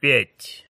Пять.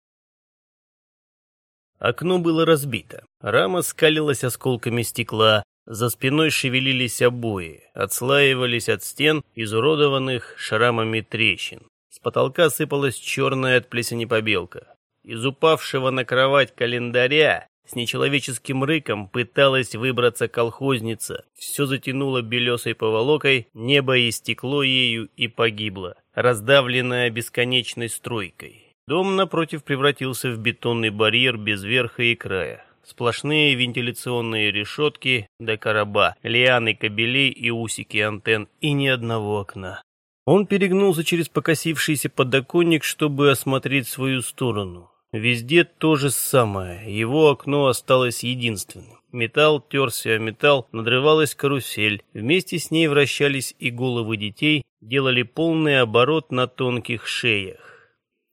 Окно было разбито. Рама скалилась осколками стекла. За спиной шевелились обои, отслаивались от стен, изуродованных шрамами трещин. С потолка сыпалась черная от плесени побелка. Из упавшего на кровать календаря с нечеловеческим рыком пыталась выбраться колхозница. Все затянуло белесой поволокой, небо истекло ею и погибло, раздавленное бесконечной стройкой. Дом напротив превратился в бетонный барьер без верха и края. Сплошные вентиляционные решетки до короба, лианы кабелей и усики антенн, и ни одного окна. Он перегнулся через покосившийся подоконник, чтобы осмотреть свою сторону. Везде то же самое, его окно осталось единственным. Металл терся о металл, надрывалась карусель, вместе с ней вращались и головы детей, делали полный оборот на тонких шеях.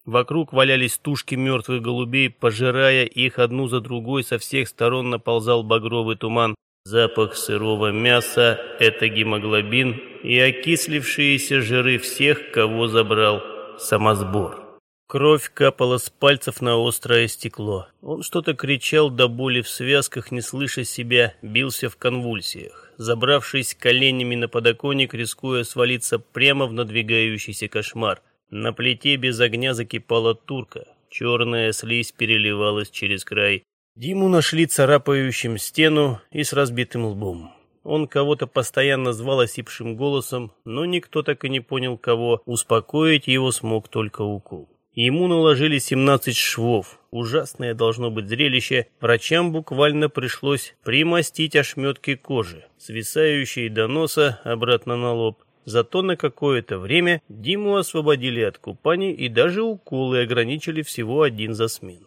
Вокруг валялись тушки мертвых голубей, пожирая их одну за другой, со всех сторон наползал багровый туман. Запах сырого мяса — это гемоглобин и окислившиеся жиры всех, кого забрал самосбор. Кровь капала с пальцев на острое стекло. Он что-то кричал до боли в связках, не слыша себя, бился в конвульсиях, забравшись коленями на подоконник, рискуя свалиться прямо в надвигающийся кошмар. На плите без огня закипала турка. Черная слизь переливалась через край. Диму нашли царапающим стену и с разбитым лбом. Он кого-то постоянно звал осипшим голосом, но никто так и не понял, кого. Успокоить его смог только укол. Ему наложили 17 швов. Ужасное должно быть зрелище. Врачам буквально пришлось примостить ошметки кожи, свисающие до носа обратно на лоб. Зато на какое-то время Диму освободили от купаний и даже уколы ограничили всего один за смену.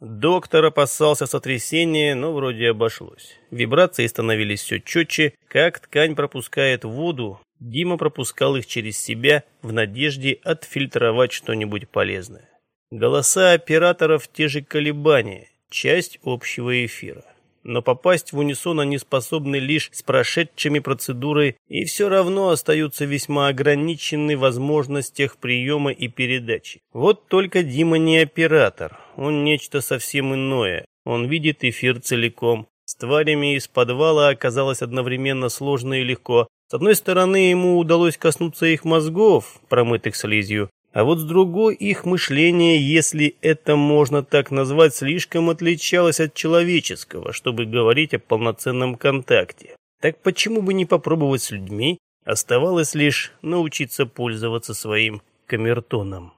Доктор опасался сотрясения, но вроде обошлось. Вибрации становились все четче, как ткань пропускает воду, Дима пропускал их через себя в надежде отфильтровать что-нибудь полезное. Голоса операторов те же колебания, часть общего эфира. Но попасть в унисон они способны лишь с прошедшими процедурой и все равно остаются весьма ограничены в возможностях приема и передачи. Вот только Дима не оператор, он нечто совсем иное. Он видит эфир целиком. С тварями из подвала оказалось одновременно сложно и легко, с одной стороны, ему удалось коснуться их мозгов, промытых слизью, а вот с другой их мышление, если это можно так назвать, слишком отличалось от человеческого, чтобы говорить о полноценном контакте. Так почему бы не попробовать с людьми? Оставалось лишь научиться пользоваться своим камертоном.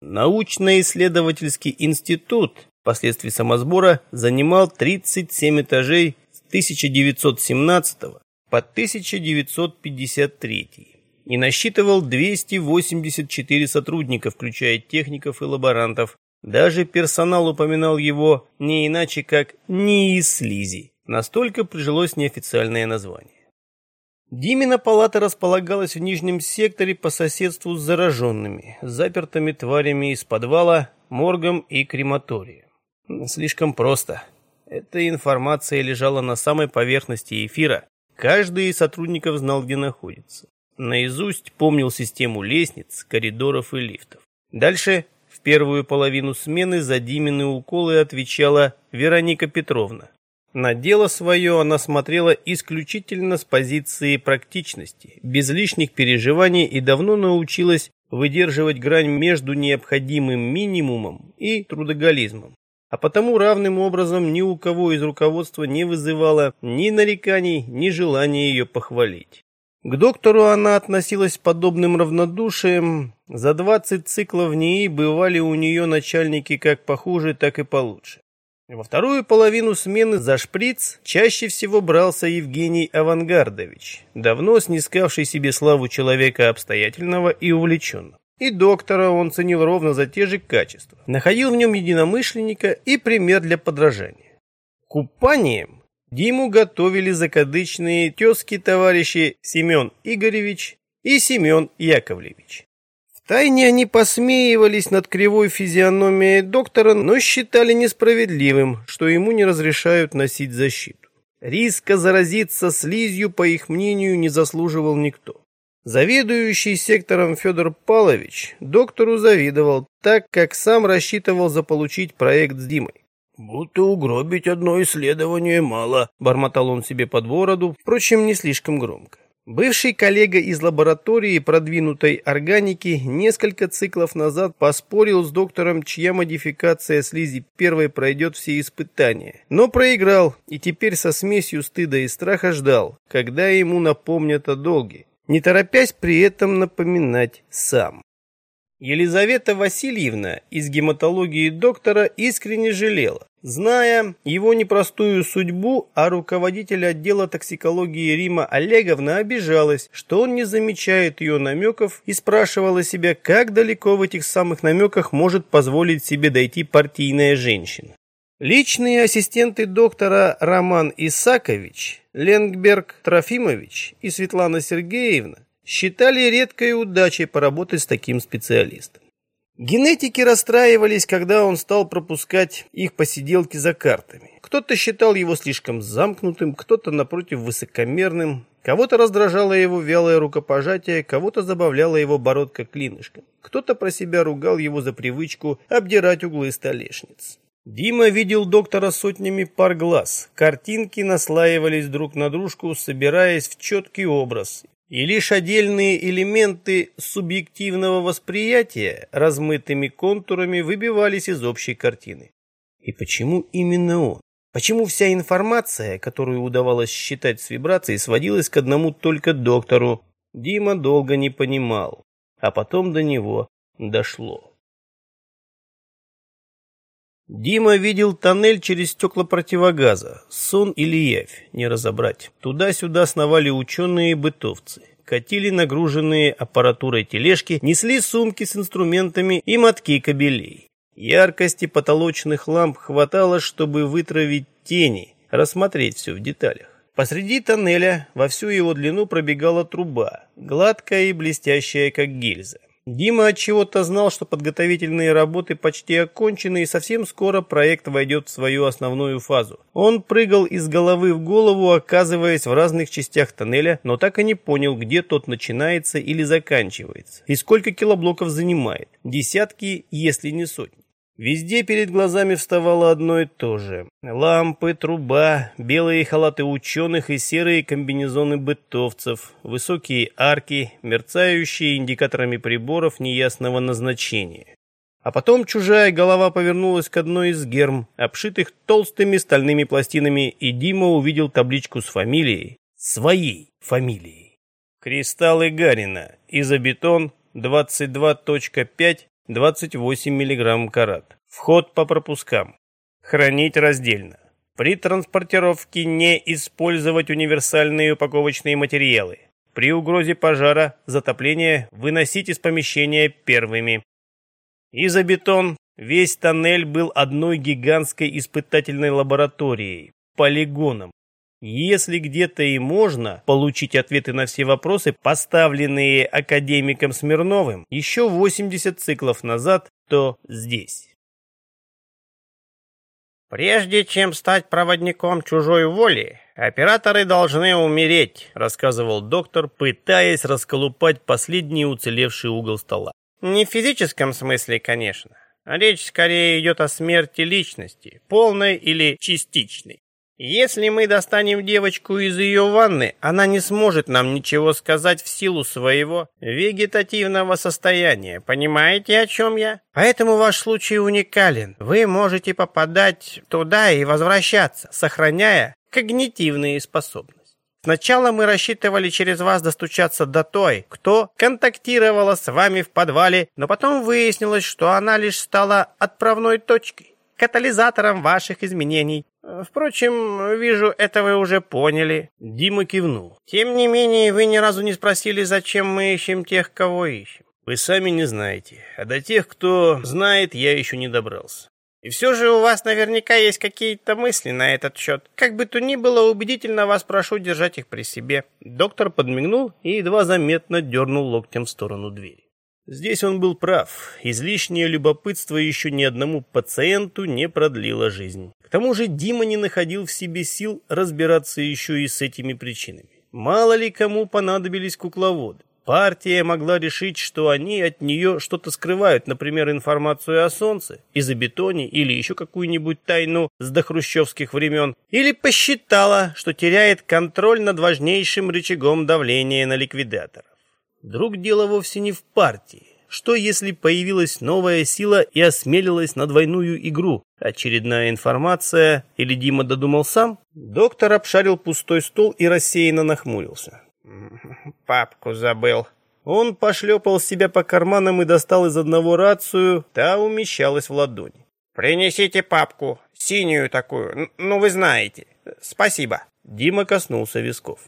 Научно-исследовательский институт впоследствии самосбора занимал 37 этажей 1917 по 1953 и насчитывал 284 сотрудника, включая техников и лаборантов. Даже персонал упоминал его не иначе, как «не из слизи». Настолько прижилось неофициальное название. Димина палата располагалась в нижнем секторе по соседству с зараженными, запертыми тварями из подвала, моргом и крематорием. Слишком просто. Эта информация лежала на самой поверхности эфира. Каждый из сотрудников знал, где находится. Наизусть помнил систему лестниц, коридоров и лифтов. Дальше, в первую половину смены, за Димины уколы отвечала Вероника Петровна. На дело свое она смотрела исключительно с позиции практичности, без лишних переживаний и давно научилась выдерживать грань между необходимым минимумом и трудоголизмом а потому равным образом ни у кого из руководства не вызывало ни нареканий, ни желания ее похвалить. К доктору она относилась подобным равнодушием. За 20 циклов НИИ бывали у нее начальники как похуже, так и получше. Во вторую половину смены за шприц чаще всего брался Евгений Авангардович, давно снискавший себе славу человека обстоятельного и увлеченного. И доктора он ценил ровно за те же качества. Находил в нем единомышленника и пример для подражания. Купанием Диму готовили закадычные тезки товарищи Семен Игоревич и Семен Яковлевич. Втайне они посмеивались над кривой физиономией доктора, но считали несправедливым, что ему не разрешают носить защиту. Риска заразиться слизью, по их мнению, не заслуживал никто. Заведующий сектором Федор Павлович доктору завидовал, так как сам рассчитывал заполучить проект с Димой. «Будто угробить одно исследование мало», — бормотал он себе под бороду, впрочем, не слишком громко. Бывший коллега из лаборатории продвинутой органики несколько циклов назад поспорил с доктором, чья модификация слизи первой пройдет все испытания. Но проиграл и теперь со смесью стыда и страха ждал, когда ему напомнят о долге, не торопясь при этом напоминать сам. Елизавета Васильевна из гематологии доктора искренне жалела. Зная его непростую судьбу, а руководитель отдела токсикологии Рима Олеговна обижалась, что он не замечает ее намеков и спрашивала себя, как далеко в этих самых намеках может позволить себе дойти партийная женщина. Личные ассистенты доктора Роман Исакович, Ленгберг Трофимович и Светлана Сергеевна считали редкой удачей поработать с таким специалистом. Генетики расстраивались, когда он стал пропускать их посиделки за картами. Кто-то считал его слишком замкнутым, кто-то, напротив, высокомерным, кого-то раздражало его вялое рукопожатие, кого-то забавляла его бородка клинышком, кто-то про себя ругал его за привычку обдирать углы столешниц. Дима видел доктора сотнями пар глаз. Картинки наслаивались друг на дружку, собираясь в четкий образ, и лишь отдельные элементы субъективного восприятия размытыми контурами выбивались из общей картины. И почему именно он? Почему вся информация, которую удавалось считать с вибрацией, сводилась к одному только доктору? Дима долго не понимал, а потом до него дошло. Дима видел тоннель через стекла противогаза. Сон или явь, не разобрать. Туда-сюда сновали ученые и бытовцы. Катили нагруженные аппаратурой тележки, несли сумки с инструментами и мотки кабелей. Яркости потолочных ламп хватало, чтобы вытравить тени, рассмотреть все в деталях. Посреди тоннеля во всю его длину пробегала труба, гладкая и блестящая, как гильза. Дима от чего-то знал, что подготовительные работы почти окончены и совсем скоро проект войдет в свою основную фазу. Он прыгал из головы в голову, оказываясь в разных частях тоннеля, но так и не понял, где тот начинается или заканчивается, и сколько килоблоков занимает. Десятки, если не сотни. Везде перед глазами вставало одно и то же. Лампы, труба, белые халаты ученых и серые комбинезоны бытовцев, высокие арки, мерцающие индикаторами приборов неясного назначения. А потом чужая голова повернулась к одной из герм, обшитых толстыми стальными пластинами, и Дима увидел табличку с фамилией, своей фамилией. Кристаллы Гарина, изобетон 22.5 28 мг карат. Вход по пропускам. Хранить раздельно. При транспортировке не использовать универсальные упаковочные материалы. При угрозе пожара, затопления выносить из помещения первыми. Изобетон. Весь тоннель был одной гигантской испытательной лабораторией, полигоном, если где-то и можно получить ответы на все вопросы, поставленные академиком Смирновым еще 80 циклов назад, то здесь. «Прежде чем стать проводником чужой воли, операторы должны умереть», рассказывал доктор, пытаясь расколупать последний уцелевший угол стола. «Не в физическом смысле, конечно. Речь скорее идет о смерти личности, полной или частичной. Если мы достанем девочку из ее ванны, она не сможет нам ничего сказать в силу своего вегетативного состояния. Понимаете, о чем я? Поэтому ваш случай уникален. Вы можете попадать туда и возвращаться, сохраняя когнитивные способности. Сначала мы рассчитывали через вас достучаться до той, кто контактировала с вами в подвале, но потом выяснилось, что она лишь стала отправной точкой, катализатором ваших изменений. Впрочем, вижу, это вы уже поняли. Дима кивнул. Тем не менее, вы ни разу не спросили, зачем мы ищем тех, кого ищем. Вы сами не знаете, а до тех, кто знает, я еще не добрался. И все же у вас наверняка есть какие-то мысли на этот счет. Как бы то ни было, убедительно вас прошу держать их при себе. Доктор подмигнул и едва заметно дернул локтем в сторону двери. Здесь он был прав. Излишнее любопытство еще ни одному пациенту не продлило жизнь. К тому же Дима не находил в себе сил разбираться еще и с этими причинами. Мало ли кому понадобились кукловоды. Партия могла решить, что они от нее что-то скрывают, например, информацию о Солнце, изобетоне или еще какую-нибудь тайну с дохрущевских времен, или посчитала, что теряет контроль над важнейшим рычагом давления на ликвидаторов. Друг дело вовсе не в партии. Что если появилась новая сила и осмелилась на двойную игру? Очередная информация или Дима додумал сам? Доктор обшарил пустой стол и рассеянно нахмурился. Папку забыл. Он пошлепал себя по карманам и достал из одного рацию, та умещалась в ладони. «Принесите папку, синюю такую, ну вы знаете. Спасибо». Дима коснулся висков.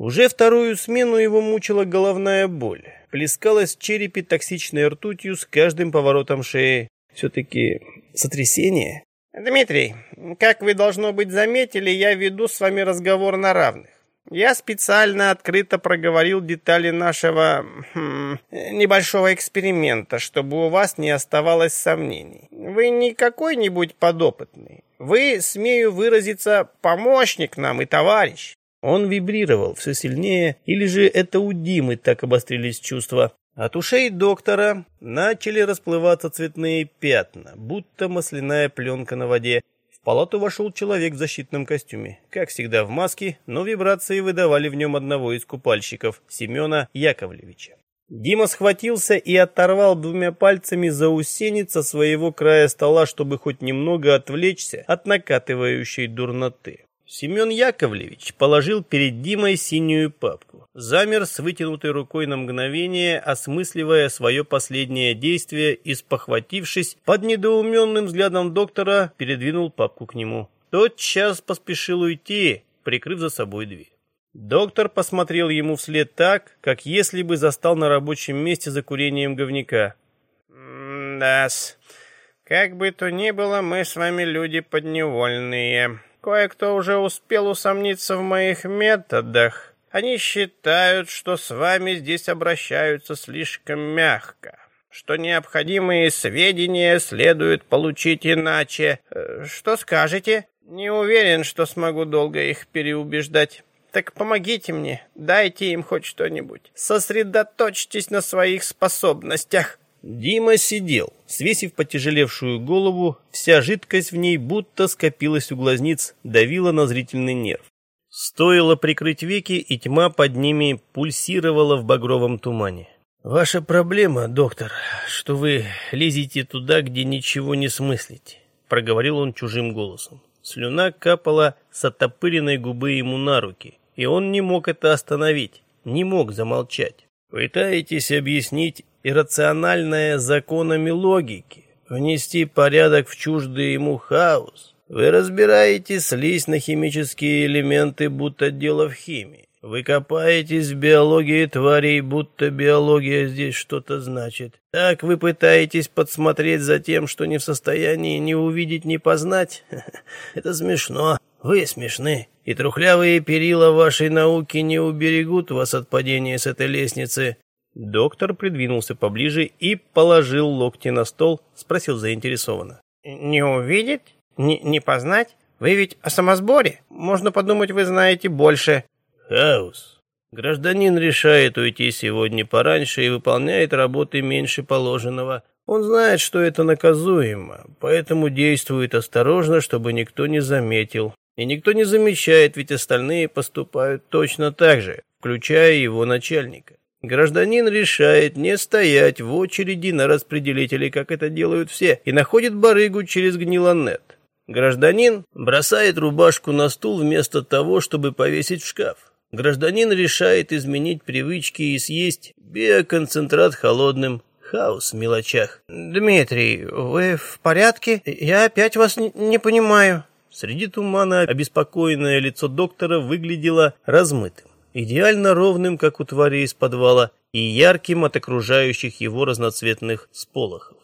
Уже вторую смену его мучила головная боль. Плескалась в черепе токсичной ртутью с каждым поворотом шеи. Все-таки сотрясение? «Дмитрий, как вы, должно быть, заметили, я веду с вами разговор на равных. Я специально открыто проговорил детали нашего хм, небольшого эксперимента, чтобы у вас не оставалось сомнений. Вы не какой-нибудь подопытный. Вы, смею выразиться, помощник нам и товарищ. Он вибрировал все сильнее, или же это у Димы так обострились чувства. От ушей доктора начали расплываться цветные пятна, будто масляная пленка на воде. В палату вошел человек в защитном костюме, как всегда в маске, но вибрации выдавали в нем одного из купальщиков, Семена Яковлевича. Дима схватился и оторвал двумя пальцами заусенец со своего края стола, чтобы хоть немного отвлечься от накатывающей дурноты. Семен Яковлевич положил перед Димой синюю папку. Замер с вытянутой рукой на мгновение, осмысливая свое последнее действие и, спохватившись, под недоуменным взглядом доктора, передвинул папку к нему. Тот час поспешил уйти, прикрыв за собой дверь. Доктор посмотрел ему вслед так, как если бы застал на рабочем месте за курением говняка. «Да-с, как бы то ни было, мы с вами люди подневольные». Кое-кто уже успел усомниться в моих методах. Они считают, что с вами здесь обращаются слишком мягко, что необходимые сведения следует получить иначе. Э, что скажете? Не уверен, что смогу долго их переубеждать. Так помогите мне, дайте им хоть что-нибудь. Сосредоточьтесь на своих способностях. Дима сидел, свесив потяжелевшую голову, вся жидкость в ней будто скопилась у глазниц, давила на зрительный нерв. Стоило прикрыть веки, и тьма под ними пульсировала в багровом тумане. «Ваша проблема, доктор, что вы лезете туда, где ничего не смыслите», — проговорил он чужим голосом. Слюна капала с оттопыренной губы ему на руки, и он не мог это остановить, не мог замолчать. «Пытаетесь объяснить иррациональное законами логики, внести порядок в чуждый ему хаос. Вы разбираете слизь на химические элементы, будто дело в химии. Вы копаетесь в биологии тварей, будто биология здесь что-то значит. Так вы пытаетесь подсмотреть за тем, что не в состоянии ни увидеть, ни познать? Это смешно. Вы смешны. И трухлявые перила вашей науки не уберегут вас от падения с этой лестницы. Доктор придвинулся поближе и положил локти на стол, спросил заинтересованно. «Не увидеть? Не, не познать? Вы ведь о самосборе? Можно подумать, вы знаете больше». «Хаус. Гражданин решает уйти сегодня пораньше и выполняет работы меньше положенного. Он знает, что это наказуемо, поэтому действует осторожно, чтобы никто не заметил. И никто не замечает, ведь остальные поступают точно так же, включая его начальника. Гражданин решает не стоять в очереди на распределителе, как это делают все, и находит барыгу через гнилонет. Гражданин бросает рубашку на стул вместо того, чтобы повесить в шкаф. Гражданин решает изменить привычки и съесть биоконцентрат холодным. Хаос в мелочах. «Дмитрий, вы в порядке? Я опять вас не понимаю». Среди тумана обеспокоенное лицо доктора выглядело размытым идеально ровным, как у твари из подвала, и ярким от окружающих его разноцветных сполохов.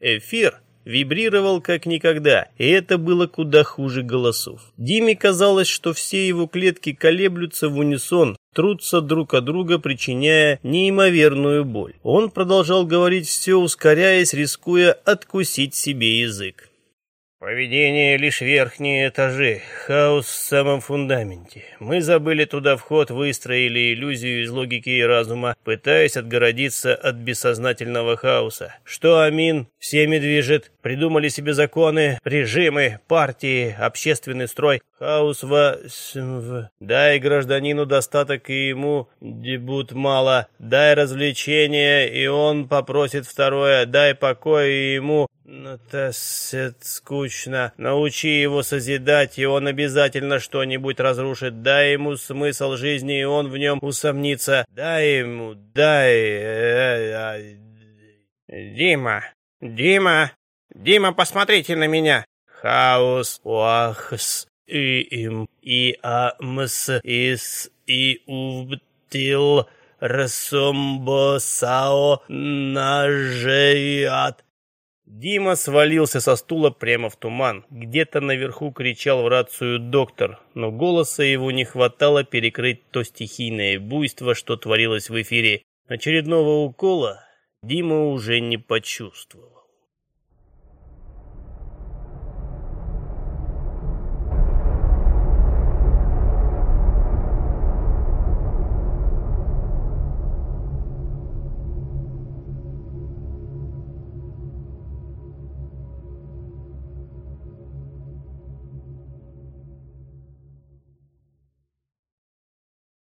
Эфир вибрировал как никогда, и это было куда хуже голосов. Диме казалось, что все его клетки колеблются в унисон, трутся друг от друга, причиняя неимоверную боль. Он продолжал говорить все ускоряясь, рискуя откусить себе язык. Поведение лишь верхние этажи, хаос в самом фундаменте. Мы забыли туда вход, выстроили иллюзию из логики и разума, пытаясь отгородиться от бессознательного хаоса. Что Амин всеми движет, придумали себе законы, режимы, партии, общественный строй. Хаос во... Дай гражданину достаток, и ему дебут мало. Дай развлечение, и он попросит второе. Дай покой, и ему это скучно. Научи его созидать, и он обязательно что-нибудь разрушит. Дай ему смысл жизни, и он в нем усомнится. Дай ему, дай... Э, э, Дима, Дима, Дима, посмотрите на меня. Хаос, уахс, и им, и амс, ис, и увтил, расомбосао, нажеят. Дима свалился со стула прямо в туман. Где-то наверху кричал в рацию доктор, но голоса его не хватало перекрыть то стихийное буйство, что творилось в эфире. Очередного укола Дима уже не почувствовал.